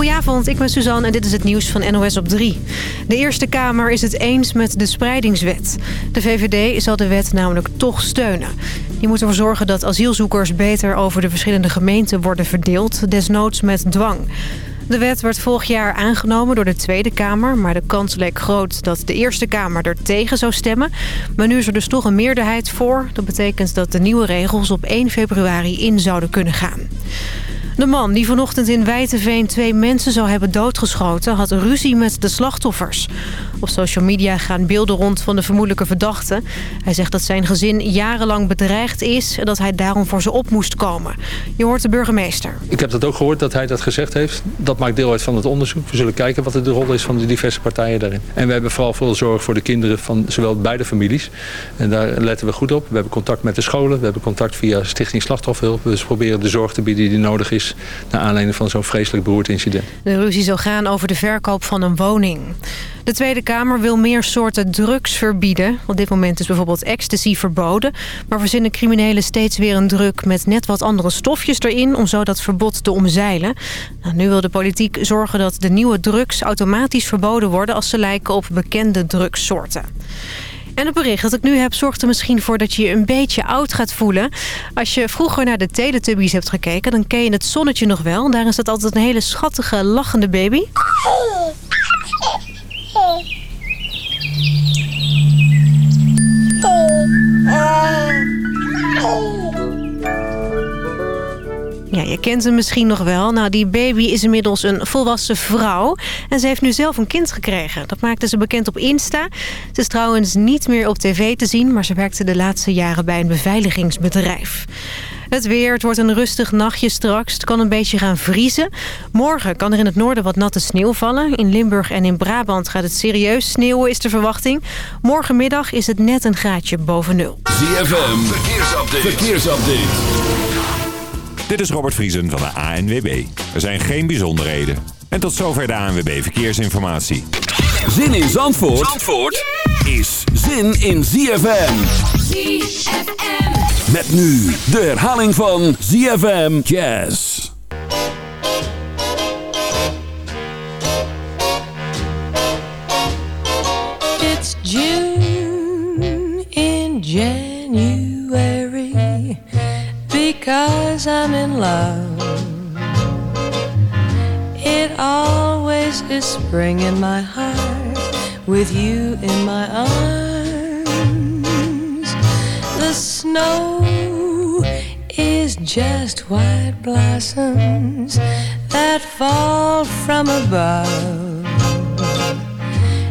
Goedenavond, ik ben Suzanne en dit is het nieuws van NOS op 3. De Eerste Kamer is het eens met de spreidingswet. De VVD zal de wet namelijk toch steunen. Die moet ervoor zorgen dat asielzoekers beter over de verschillende gemeenten worden verdeeld, desnoods met dwang. De wet werd vorig jaar aangenomen door de Tweede Kamer... maar de kans leek groot dat de Eerste Kamer er tegen zou stemmen. Maar nu is er dus toch een meerderheid voor. Dat betekent dat de nieuwe regels op 1 februari in zouden kunnen gaan. De man die vanochtend in Wijtenveen twee mensen zou hebben doodgeschoten... had ruzie met de slachtoffers. Op social media gaan beelden rond van de vermoedelijke verdachte. Hij zegt dat zijn gezin jarenlang bedreigd is... en dat hij daarom voor ze op moest komen. Je hoort de burgemeester. Ik heb dat ook gehoord dat hij dat gezegd heeft. Dat maakt deel uit van het onderzoek. We zullen kijken wat de rol is van de diverse partijen daarin. En we hebben vooral veel zorg voor de kinderen van zowel beide families. En daar letten we goed op. We hebben contact met de scholen. We hebben contact via Stichting Slachtofferhulp. We proberen de zorg te bieden die nodig is... naar aanleiding van zo'n vreselijk incident. De ruzie zal gaan over de verkoop van een woning. De Tweede Kamer wil meer soorten drugs verbieden. Op dit moment is bijvoorbeeld ecstasy verboden. Maar verzinnen criminelen steeds weer een druk met net wat andere stofjes erin... om zo dat verbod te omzeilen. Nou, nu wil de politiek zorgen dat de nieuwe drugs automatisch verboden worden... als ze lijken op bekende drugssoorten. En het bericht dat ik nu heb zorgt er misschien voor dat je je een beetje oud gaat voelen. Als je vroeger naar de Teletubbies hebt gekeken, dan ken je het zonnetje nog wel. Daar is dat altijd een hele schattige, lachende baby. Ja, je kent hem misschien nog wel. Nou, die baby is inmiddels een volwassen vrouw. En ze heeft nu zelf een kind gekregen. Dat maakte ze bekend op Insta. Ze is trouwens niet meer op tv te zien... maar ze werkte de laatste jaren bij een beveiligingsbedrijf. Het weer, het wordt een rustig nachtje straks. Het kan een beetje gaan vriezen. Morgen kan er in het noorden wat natte sneeuw vallen. In Limburg en in Brabant gaat het serieus sneeuwen, is de verwachting. Morgenmiddag is het net een graadje boven nul. ZFM, verkeersupdate. verkeersupdate. Dit is Robert Vriesen van de ANWB. Er zijn geen bijzonderheden. En tot zover de ANWB Verkeersinformatie. Zin in Zandvoort, Zandvoort is zin in ZFM. ZFM. Met nu de herhaling van ZFM Jazz. It's June in January because I'm in love. It always is spring in my heart with you in my arms. The snow is just white blossoms that fall from above.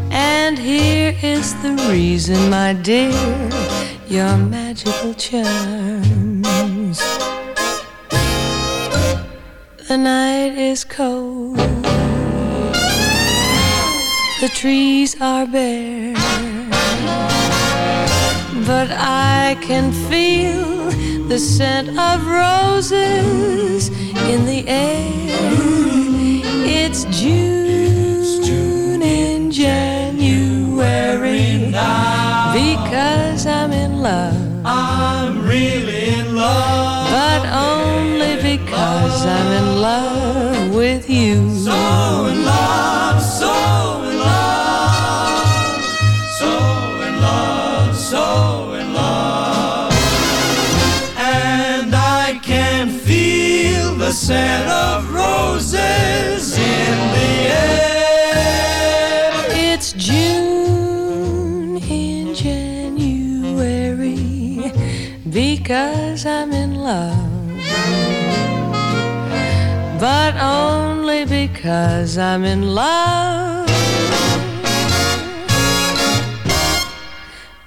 And here is the reason, my dear, your magical charms. The night is cold, the trees are bare, but I can feel the scent of roses in the air. It's June june in January because I'm in love. I'm really in love. But only because I'm in love with you. So in love, so But only because I'm in love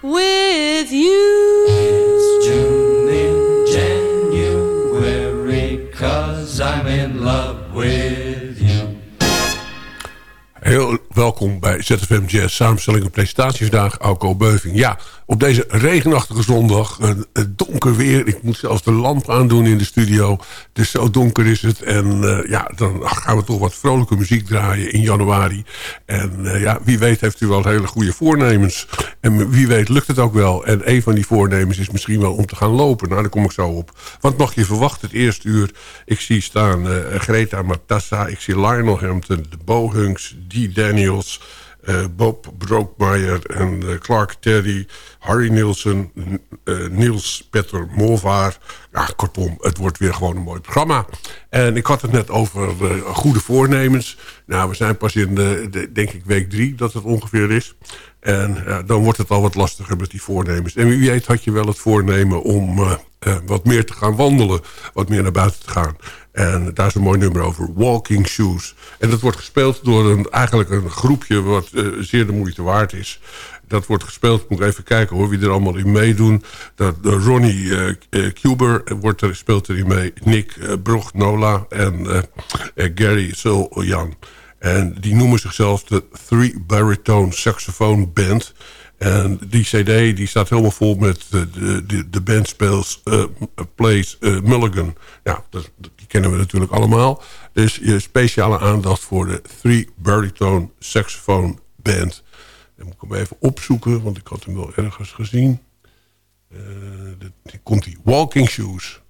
with you. It's June in January, cause I'm in love with you. Heel welkom bij ZFM Jazz, samenstelling en presentatie vandaag, Alco Beuving. Ja, op deze regenachtige zondag. het donker weer. Ik moet zelfs de lamp aandoen in de studio. Dus zo donker is het. En ja, dan gaan we toch wat vrolijke muziek draaien in januari. En ja, wie weet heeft u wel hele goede voornemens. En wie weet lukt het ook wel. En een van die voornemens is misschien wel om te gaan lopen. Nou, daar kom ik zo op. Wat mag je verwachten het eerste uur? Ik zie staan Greta Matassa. Ik zie Lionel Hampton, de Bohunks, Dee Daniels... Uh, Bob Brookmeyer en uh, Clark Terry, Harry Nielsen, uh, Niels Petter Molvaar. Ja, kortom, het wordt weer gewoon een mooi programma. En ik had het net over goede voornemens. Nou, we zijn pas in, de, denk ik, week drie dat het ongeveer is. En dan wordt het al wat lastiger met die voornemens. En wie weet had je wel het voornemen om wat meer te gaan wandelen. Wat meer naar buiten te gaan. En daar is een mooi nummer over, Walking Shoes. En dat wordt gespeeld door een, eigenlijk een groepje wat uh, zeer de moeite waard is. Dat wordt gespeeld, moet even kijken hoor, wie er allemaal in meedoen. Dat, uh, Ronnie uh, Kuber wordt er, speelt erin mee. Nick uh, Nola en Gary Sul-Jan. En die noemen zichzelf de Three Baritone Saxophone Band... En die cd die staat helemaal vol met de, de, de band speels, uh, plays uh, Mulligan. Ja, dat, die kennen we natuurlijk allemaal. Dus je speciale aandacht voor de Three Baritone Saxophone Band. Dan moet ik hem even opzoeken, want ik had hem wel ergens gezien. Uh, de, komt die Walking Shoes.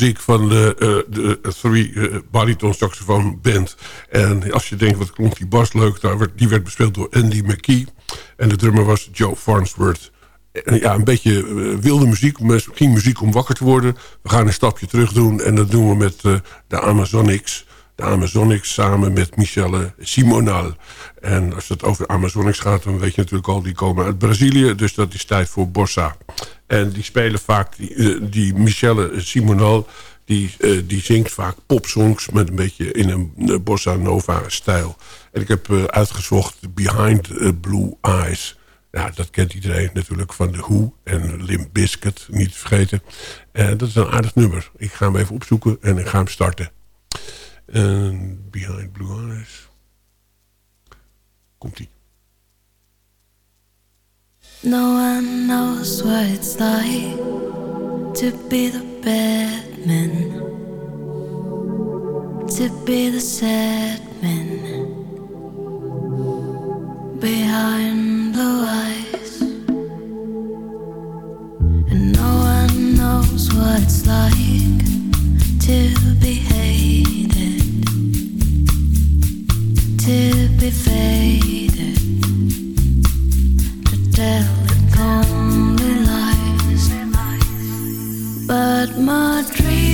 Muziek van de, uh, de Three uh, Bariton Saxophone Band. En als je denkt, wat klonk die bas leuk... Daar werd, die werd bespeeld door Andy McKee. En de drummer was Joe Farnsworth. En ja, een beetje wilde muziek. Misschien muziek om wakker te worden. We gaan een stapje terug doen. En dat doen we met de Amazonics de Amazonics samen met Michelle Simonal. En als het over Amazonics gaat, dan weet je natuurlijk al... die komen uit Brazilië, dus dat is tijd voor bossa. En die spelen vaak, die, eh, Michelle Simonal... Die, uh, die zingt vaak popsongs met een beetje in een bossa nova stijl. En ik heb uitgezocht Behind Blue Eyes... Ja, dat kent iedereen natuurlijk van The Who en Limp Bizkit, niet te vergeten. Uh, dat is een aardig nummer. Ik ga hem even opzoeken en ik ga hem starten. En Behind Blue Eyes. Komt-ie. No one knows what it's like to be the bad man, to be the sad man behind blue eyes. And no one knows what it's like to be hated, But my dreams,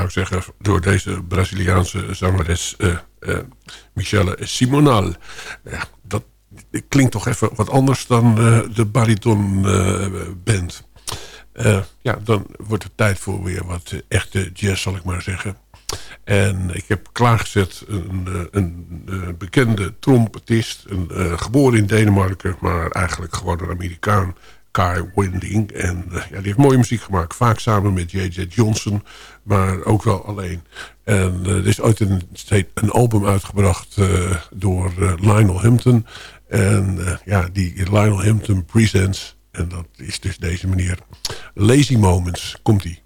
zou zeggen... door deze Braziliaanse zangeres uh, Michelle Simonal. Dat klinkt toch even wat anders dan uh, de bariton band. ja, dan wordt het tijd voor weer wat echte jazz, zal ik maar zeggen. En ik heb klaargezet een, een, een bekende trompetist. Een, geboren in Denemarken, maar eigenlijk gewoon een Amerikaan Kai Winding. En uh, ja, die heeft mooie muziek gemaakt. Vaak samen met J.J. Johnson. Maar ook wel alleen. En uh, er is ooit een, een album uitgebracht uh, door Lionel Hampton. En ja, die Lionel Hampton Presents. En dat is dus deze meneer. Lazy Moments. Komt-ie.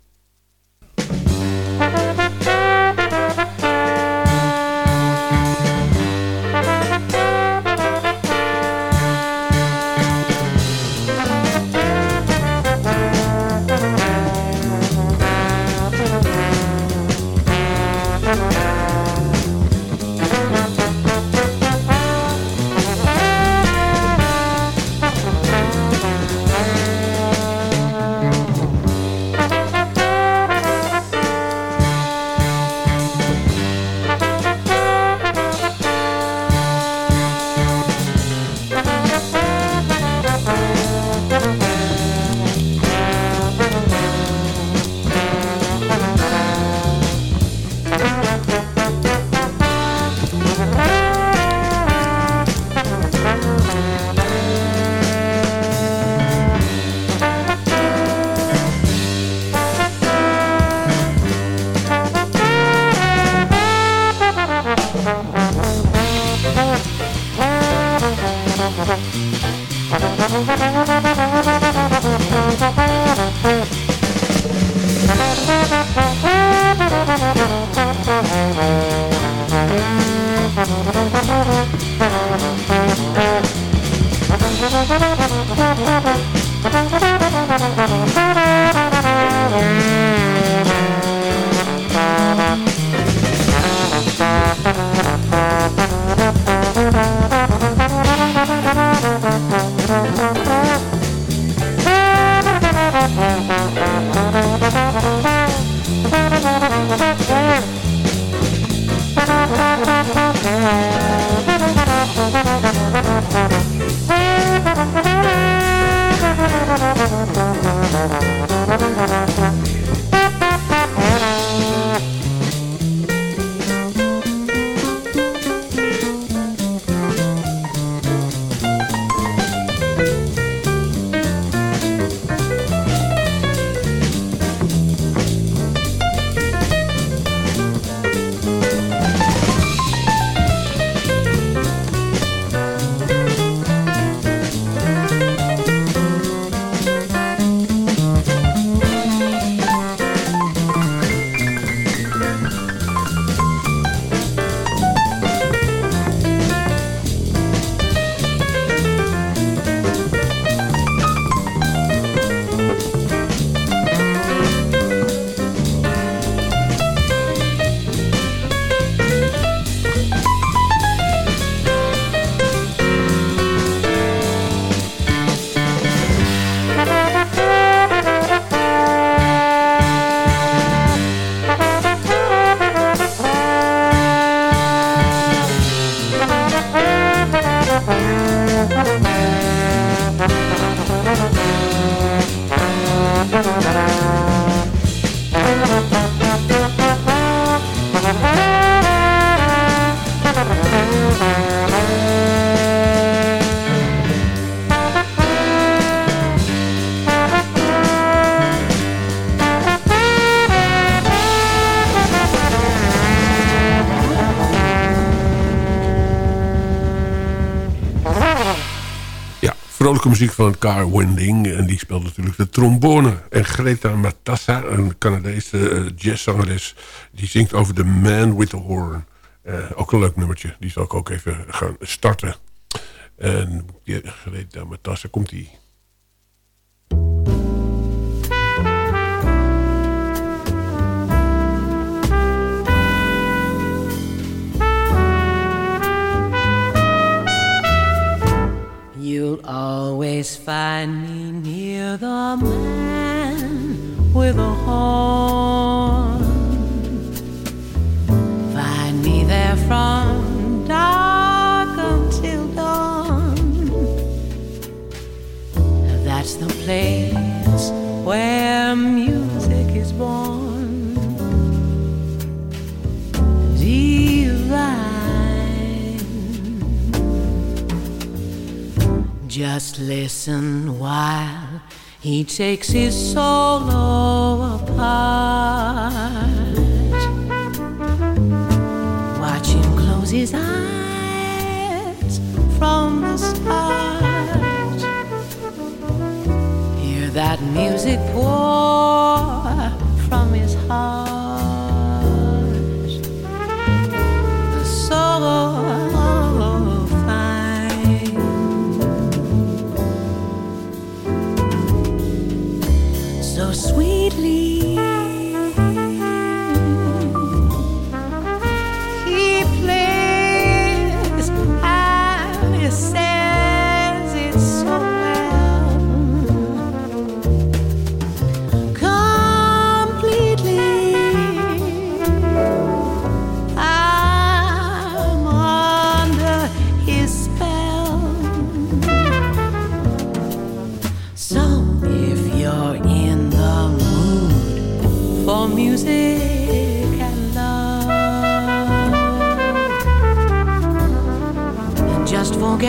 Van Car Winding. En die speelt natuurlijk de trombone. En Greta Matassa, een Canadese uh, jazzzangeres... die zingt over The Man with the Horn. Uh, ook een leuk nummertje. Die zal ik ook even gaan starten. En Greta Matassa, komt-ie. You'll always find me near the man with a horn. Find me there from dark until dawn. That's the place where music. Just listen while he takes his solo apart. Watch him close his eyes from the start. Hear that music pour from his heart.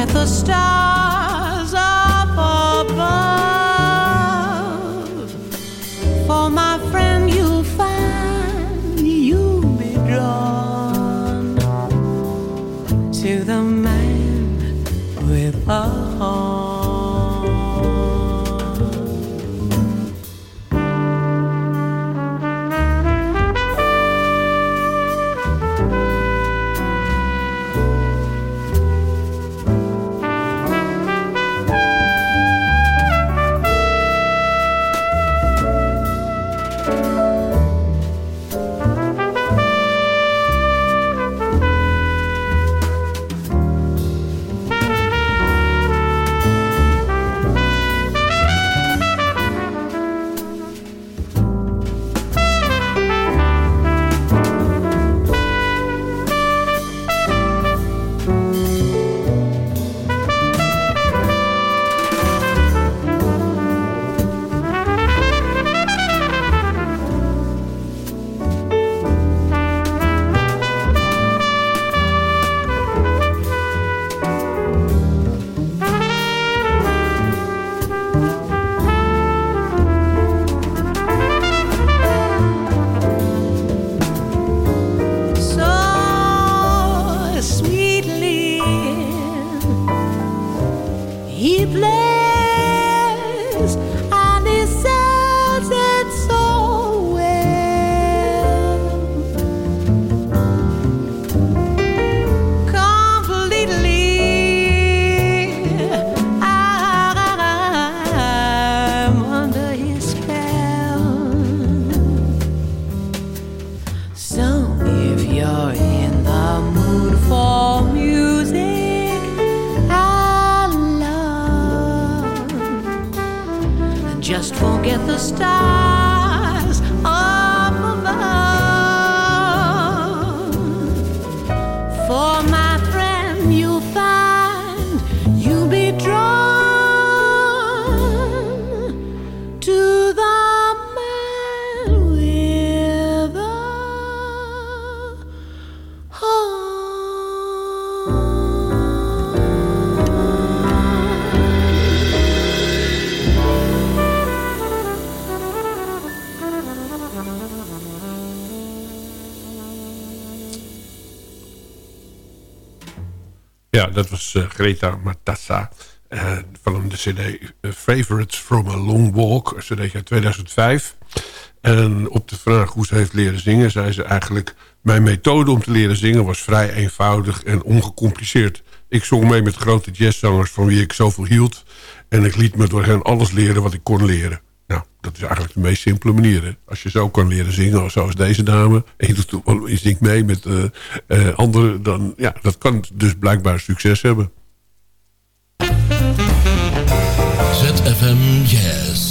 at the stars. Greta Matassa eh, van de cd eh, Favorites from a Long Walk, een cd uit 2005. En op de vraag hoe ze heeft leren zingen, zei ze eigenlijk... mijn methode om te leren zingen was vrij eenvoudig en ongecompliceerd. Ik zong mee met grote jazzzangers van wie ik zoveel hield... en ik liet me door hen alles leren wat ik kon leren. Dat is eigenlijk de meest simpele manier. Hè? Als je zo kan leren zingen, zoals deze dame... en je, zingt mee met eh eh, anderen... dan ja, dat kan dus blijkbaar succes hebben. ZFM Jazz. Ja,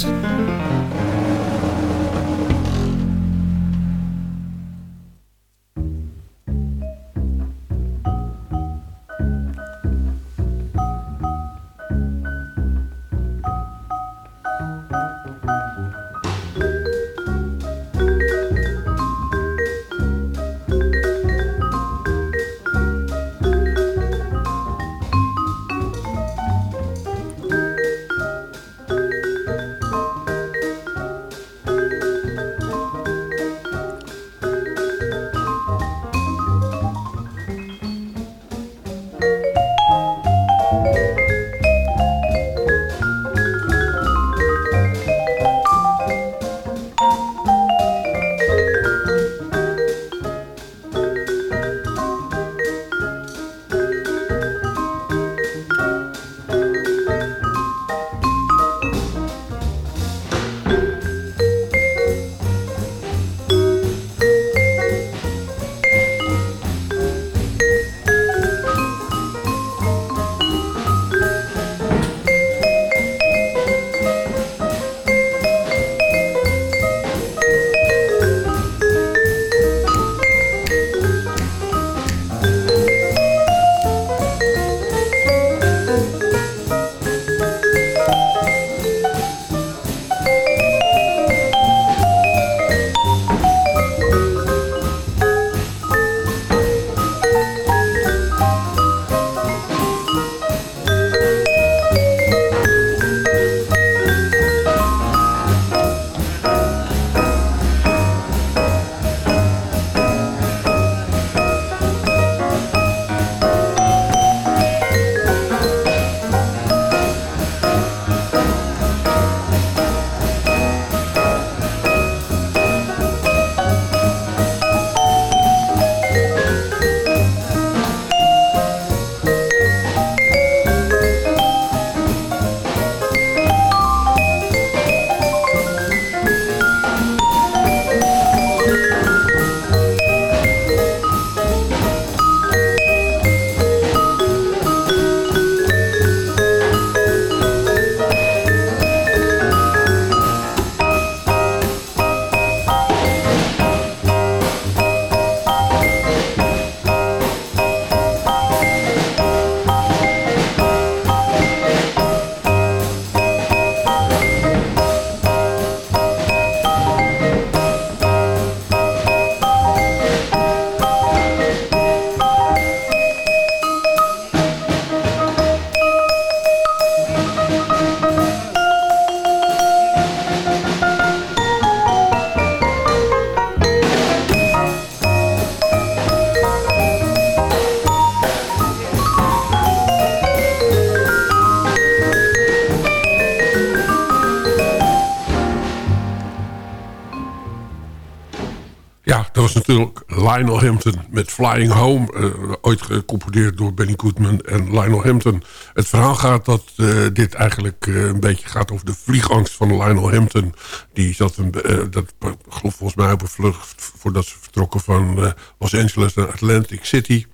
Lionel Hampton met Flying Home. Uh, ooit gecomponeerd door Benny Goodman en Lionel Hampton. Het verhaal gaat dat uh, dit eigenlijk uh, een beetje gaat over de vliegangst van Lionel Hampton. Die zat, een, dat, geloof volgens mij op een vlucht voordat ze vertrokken van Los Angeles naar Atlantic City.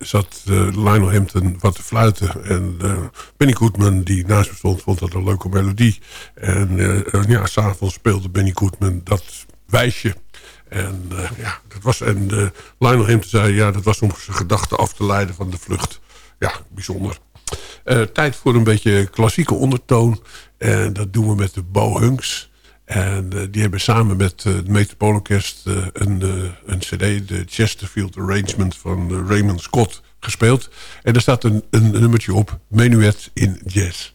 zat Lionel Hampton wat te fluiten. En Benny Goodman, die naast me stond, vond dat een leuke melodie. En ja, s'avonds speelde Benny Goodman dat wijsje en uh, ja, dat was, en uh, Lionel Hampton zei, ja, dat was om zijn gedachten af te leiden van de vlucht. Ja, bijzonder. Uh, tijd voor een beetje klassieke ondertoon. En dat doen we met de Bohunks. En die hebben samen met het Metropoolorkest een, een cd, de Chesterfield Arrangement van Raymond Scott, gespeeld. En daar staat een, een nummertje op, Menuet in Jazz.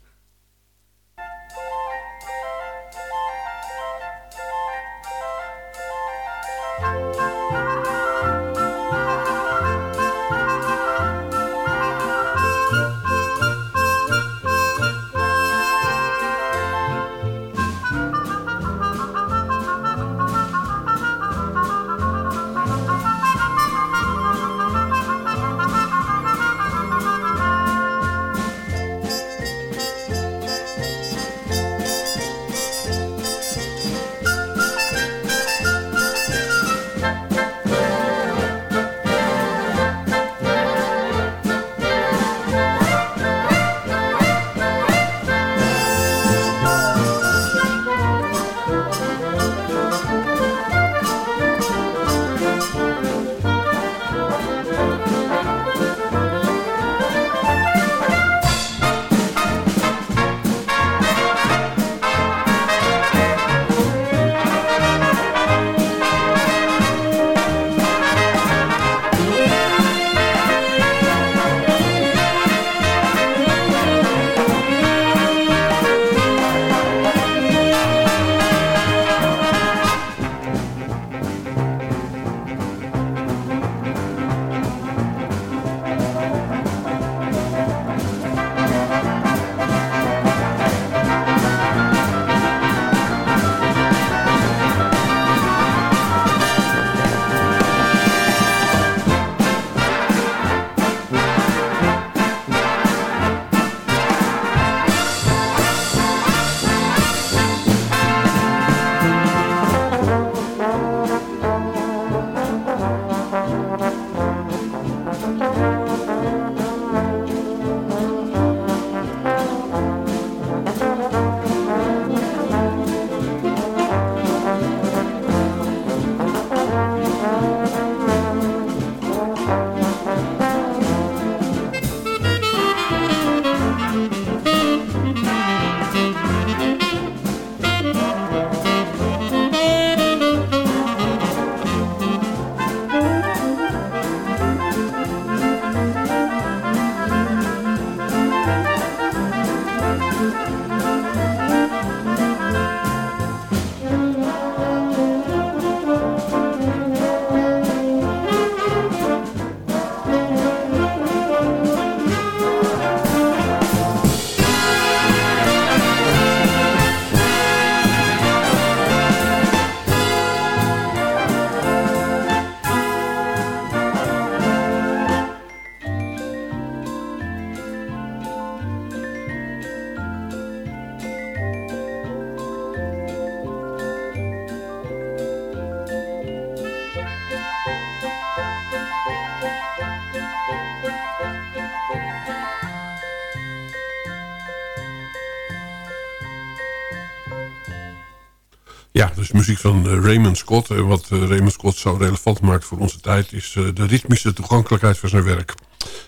Muziek van uh, Raymond Scott. En wat uh, Raymond Scott zo relevant maakt voor onze tijd... is de ritmische toegankelijkheid van zijn werk.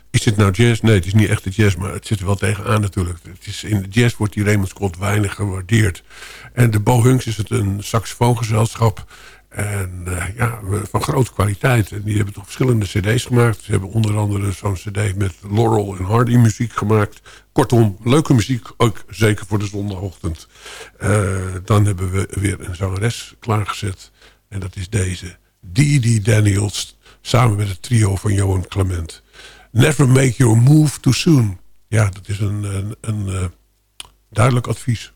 Is dit nou jazz? Nee, het is niet echt de jazz, maar het zit er wel tegenaan natuurlijk. Het is, in de jazz wordt die Raymond Scott weinig gewaardeerd. En de Bohunks is het een saxofoongezelschap... En uh, ja, van grote kwaliteit. En die hebben toch verschillende cd's gemaakt. Ze hebben onder andere zo'n cd met Laurel en Hardy muziek gemaakt. Kortom, leuke muziek, ook zeker voor de zondagochtend. Uh, dan hebben we weer een zangeres klaargezet. En dat is deze, Dee Daniels, samen met het trio van Johan Clement. Never make your move too soon. Ja, dat is een, een, uh, duidelijk advies.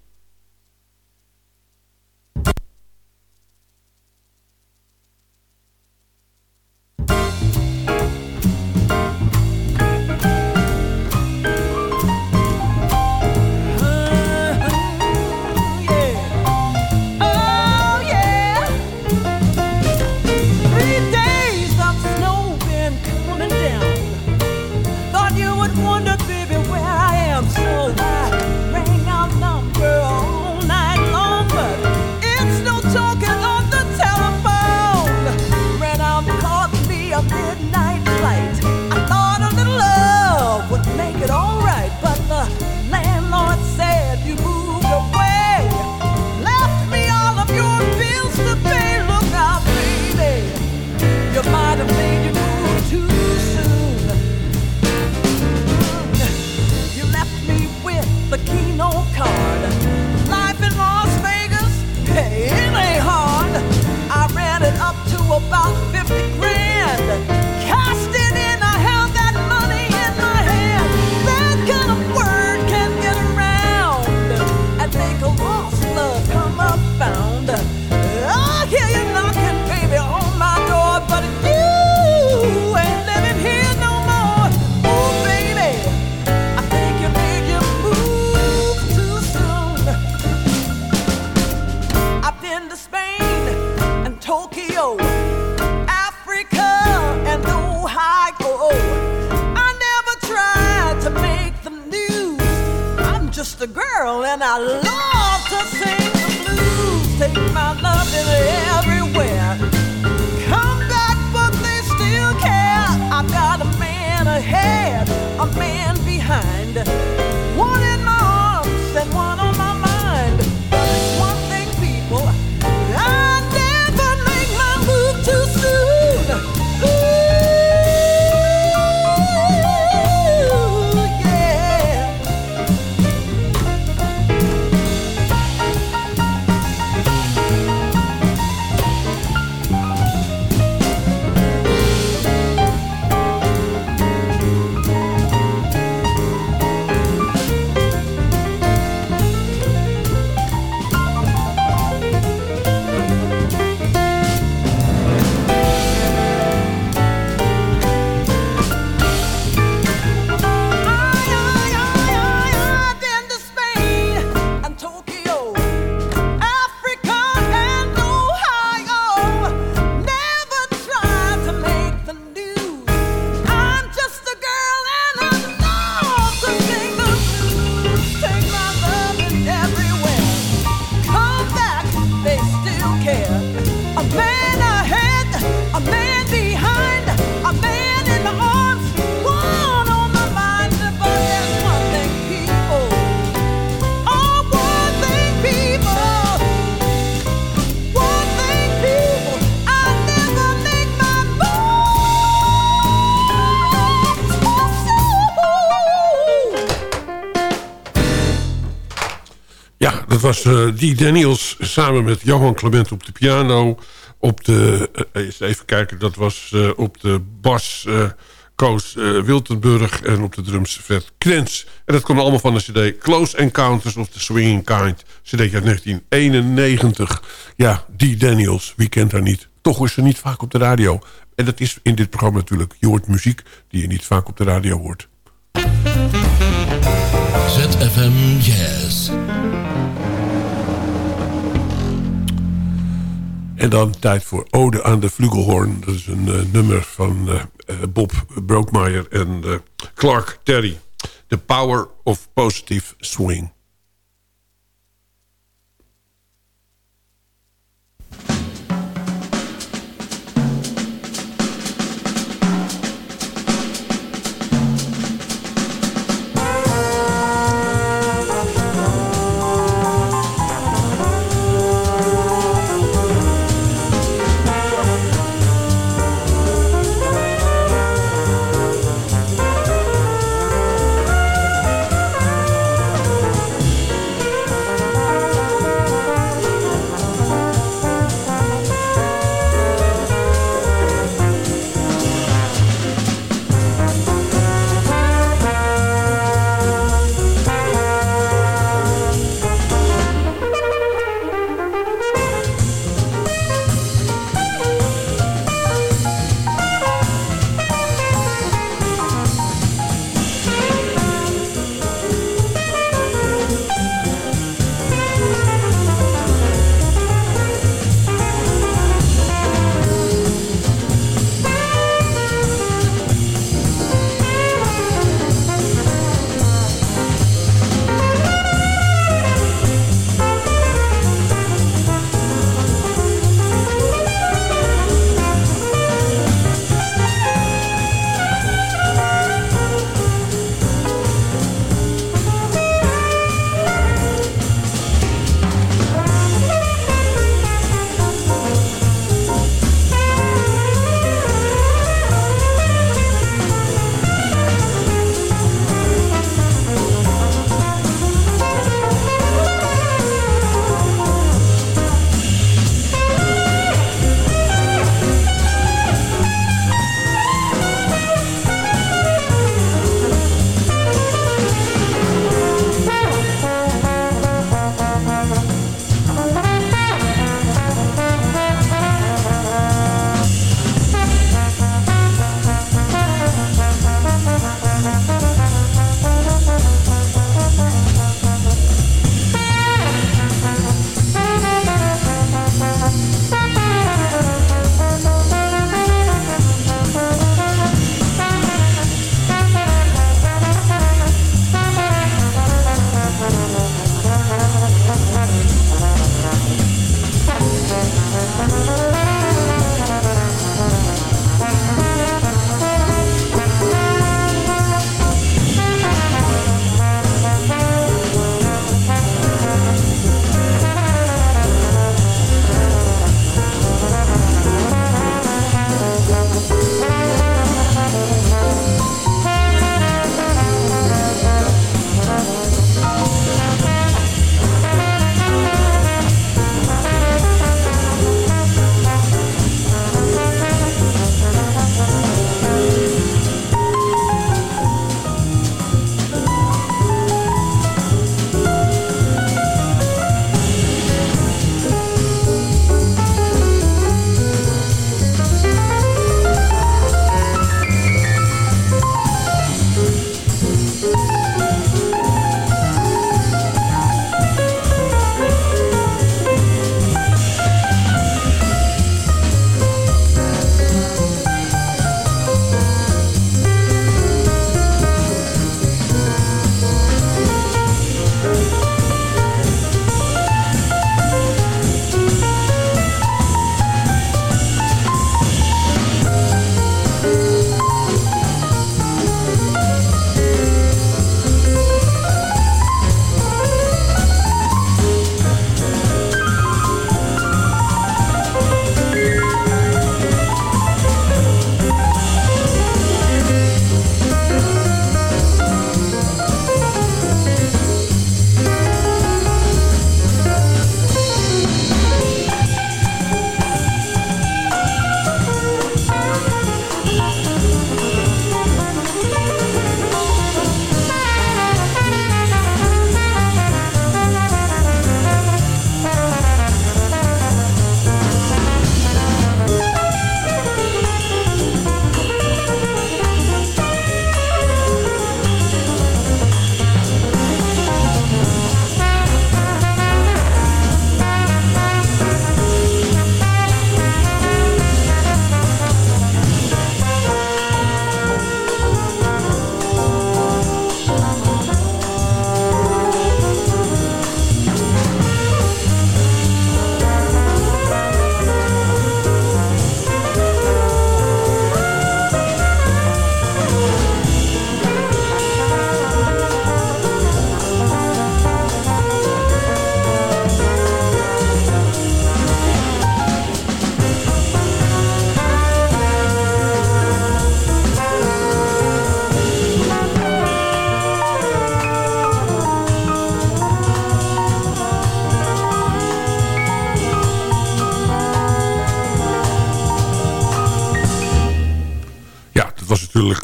I'll dat was eh die Daniels samen met Johan Clement op de piano. Op de, eens even kijken, dat was eh, op de bas Koos Wiltenburg en op de drums Fred Krens. En dat kwam allemaal van de cd Close Encounters of the Swinging Kind. cd uit 1991. Ja, die Daniels, wie kent haar niet? Toch is ze niet vaak op de radio. En dat is in dit programma natuurlijk. Je hoort muziek die je niet vaak op de radio hoort. ZFM Jazz. En dan tijd voor Ode aan de Flugelhorn. Dat is een eh, nummer van eh, Bob Brookmeyer en Clark Terry. The Power of Positive Swing.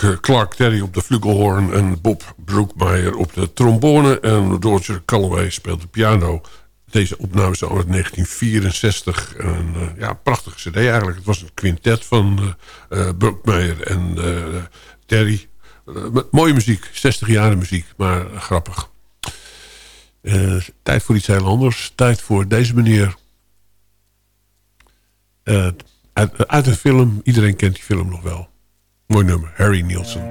Eh, Clark Terry op de flugelhorn... en Bob Brookmeyer op de trombone. En Roger Calloway speelde piano. Deze opname is uit 1964. En, uh, ja, prachtige cd eigenlijk. Het was een quintet van uh, en Terry. mooie muziek, 60 jaren muziek, maar grappig. tijd voor iets heel anders. Tijd voor deze meneer. uit een film, iedereen kent die film nog wel. Mooi nummer, Harry Nielsen.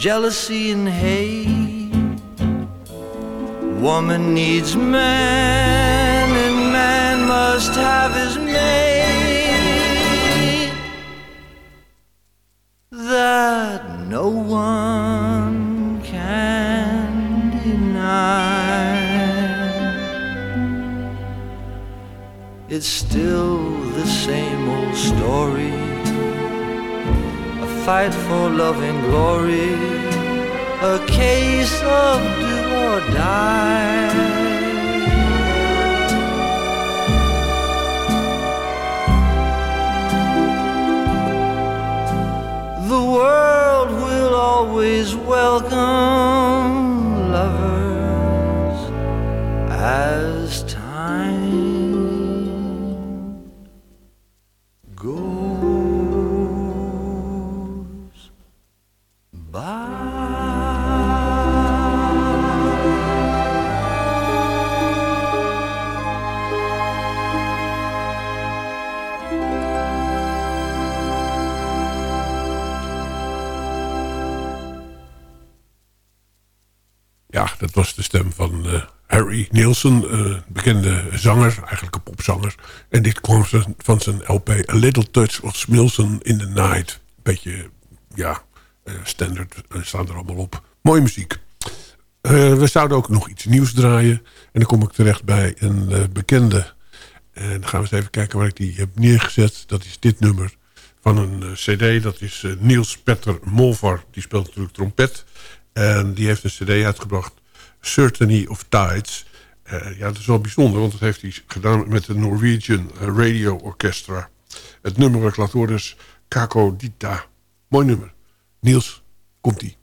Jealousy, and hate. Woman needs man, and man must have his mate. That no one can deny. It's still the same old story fight for love and glory, a case of do or die. The world will always welcome lovers as Nielsen, uh, bekende zanger, eigenlijk een popzanger. En dit kwam van zijn LP A Little Touch of Smilson in the Night. Beetje, ja, uh, standaard staan er allemaal op. Mooie muziek. we zouden ook nog iets nieuws draaien. En dan kom ik terecht bij een bekende. En dan gaan we eens even kijken waar ik die heb neergezet. Dat is dit nummer van een cd. Dat is Niels Petter Molvar. Die speelt natuurlijk trompet. En die heeft een cd uitgebracht. Certainty of Tides. Uh, ja, dat is wel bijzonder, want dat heeft hij gedaan met de Norwegian Radio Orchestra. Het nummer dat ik laat horen is Kako Dita. Mooi nummer. Niels, komt-ie.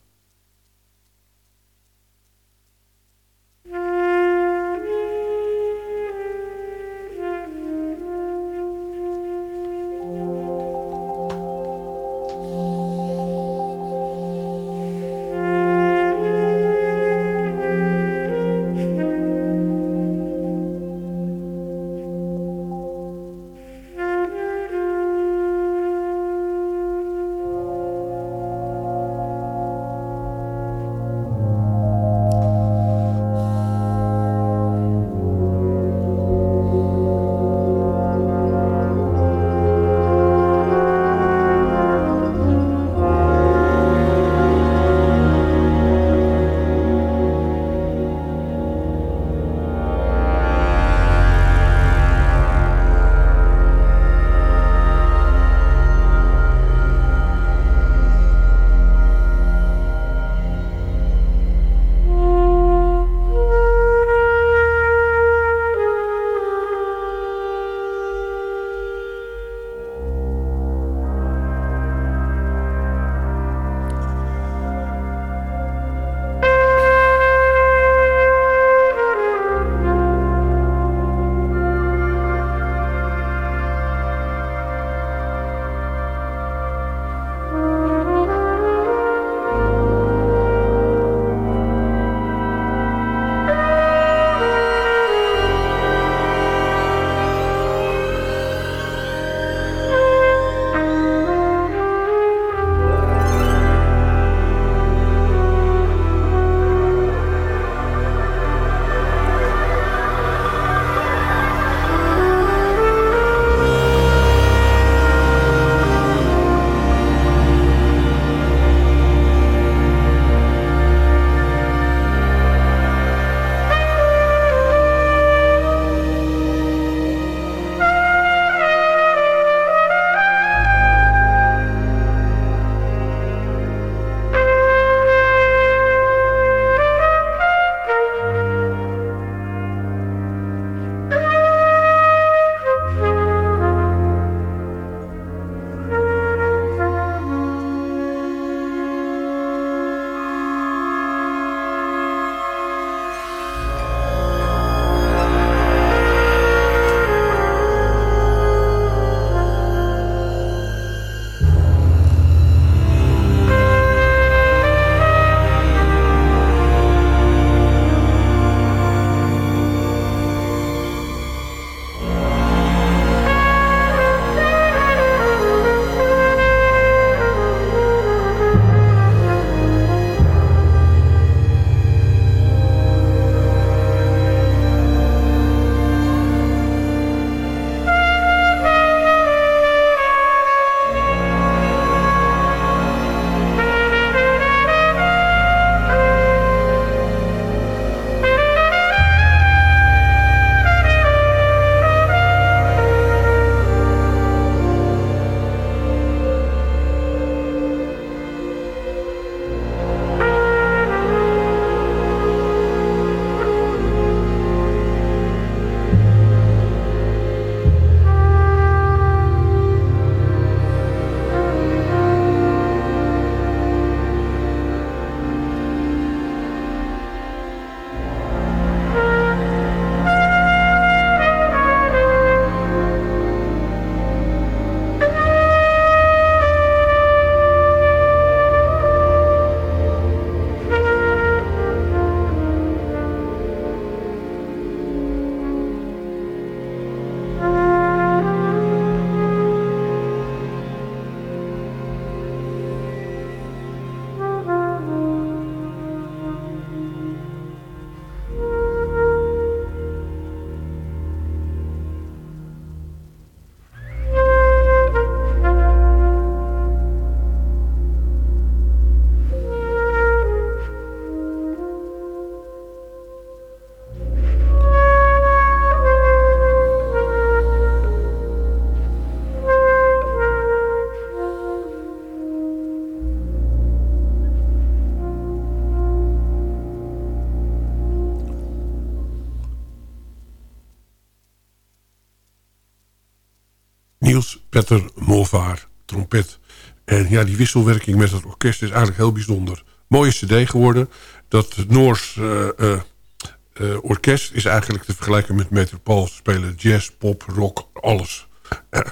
Petter Molvaar, trompet. En ja, die wisselwerking met het orkest is eigenlijk heel bijzonder. Mooie cd geworden. Dat Noors uh, uh, orkest is eigenlijk te vergelijken met Metropool. Ze spelen jazz, pop, rock, alles.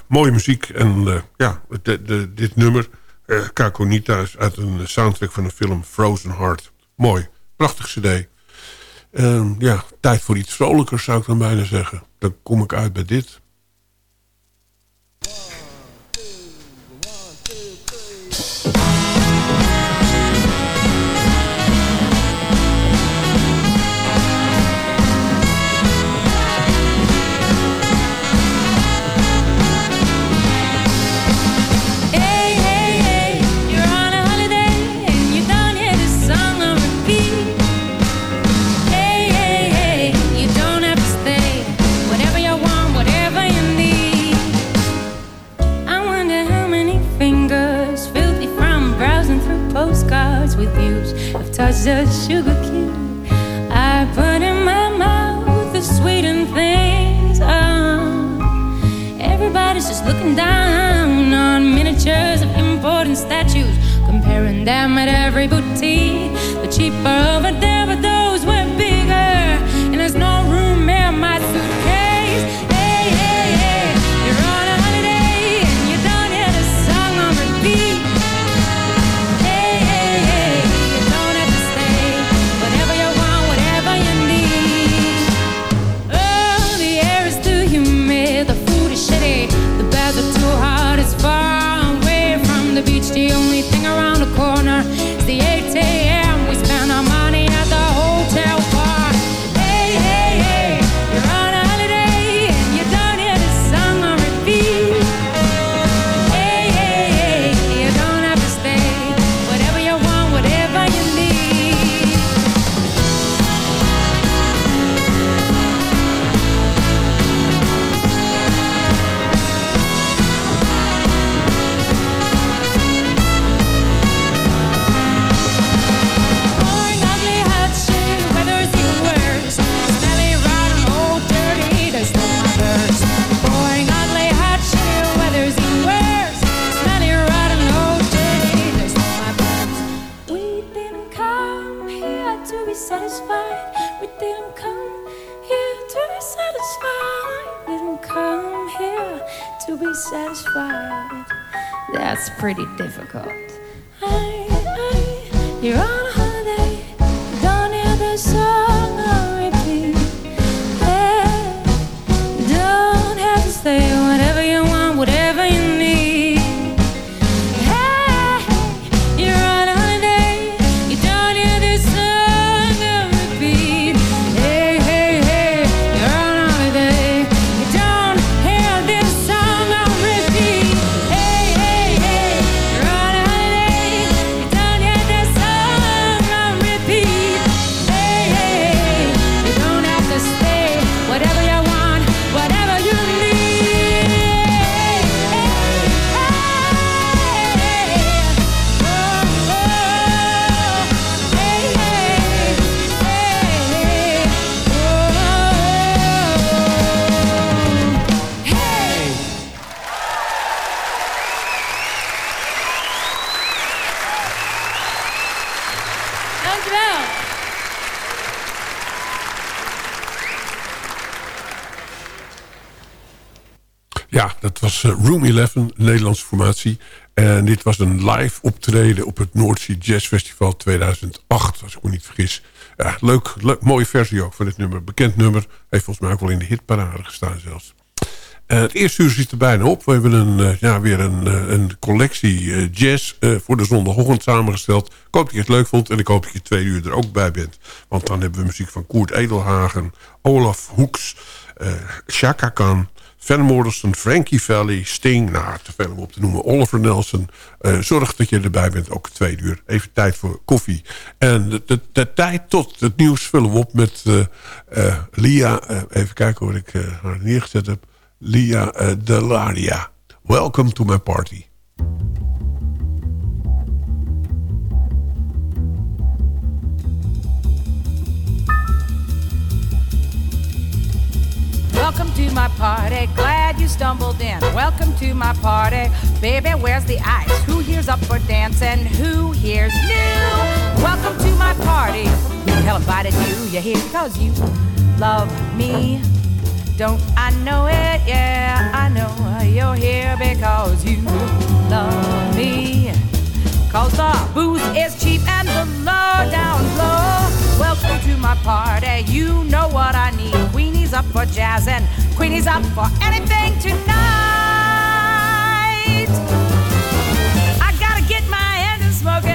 mooie muziek. En ja, de, de, dit nummer, uh, Kakonita, is uit een soundtrack van een film Frozen Heart. Mooi, prachtig cd. Ehm, ja, tijd voor iets vrolijkers zou ik dan bijna zeggen. Dan kom ik uit bij dit. Pretty difficult. I, I, you're on a holiday, don't hear the song Room 11, Nederlandse formatie. En dit was een live optreden op het Noordzee Jazz Festival 2008, als ik me niet vergis. Ja, leuk, leuk, mooie versie ook van dit nummer. Bekend nummer, heeft volgens mij ook wel in de hitparade gestaan zelfs. Het eerste uur zit er bijna op. We hebben een, uh, ja, weer een, uh, een collectie jazz voor de zondagochtend samengesteld. Ik hoop dat je het leuk vond en ik hoop dat je twee uur er ook bij bent. Want dan hebben we muziek van Koert Edelhagen, Olaf Hoeks, Chaka Khan... Van Morrison, Frankie Valley, Sting, nou, te veel om op te noemen, Oliver Nelson. Uh, zorg dat je erbij bent, ook twee uur. Even tijd voor koffie. En de, de, tijd tot het nieuws vullen we op met uh, uh, Lia. even kijken hoe ik haar neergezet heb. Lia Delaria. Welcome to my party. Welcome to my party, glad you stumbled in. Welcome to my party, baby, where's the ice? Who here's up for dancing? Who here's new? Welcome to my party. Hell invited you? You're here because you love me. Don't I know it? Yeah, I know you're here because you love me. Cause the booze is cheap and the low down low. Welcome to my party, you know what I need. Up for jazz and Queenie's up for anything tonight. I gotta get my engine smoking.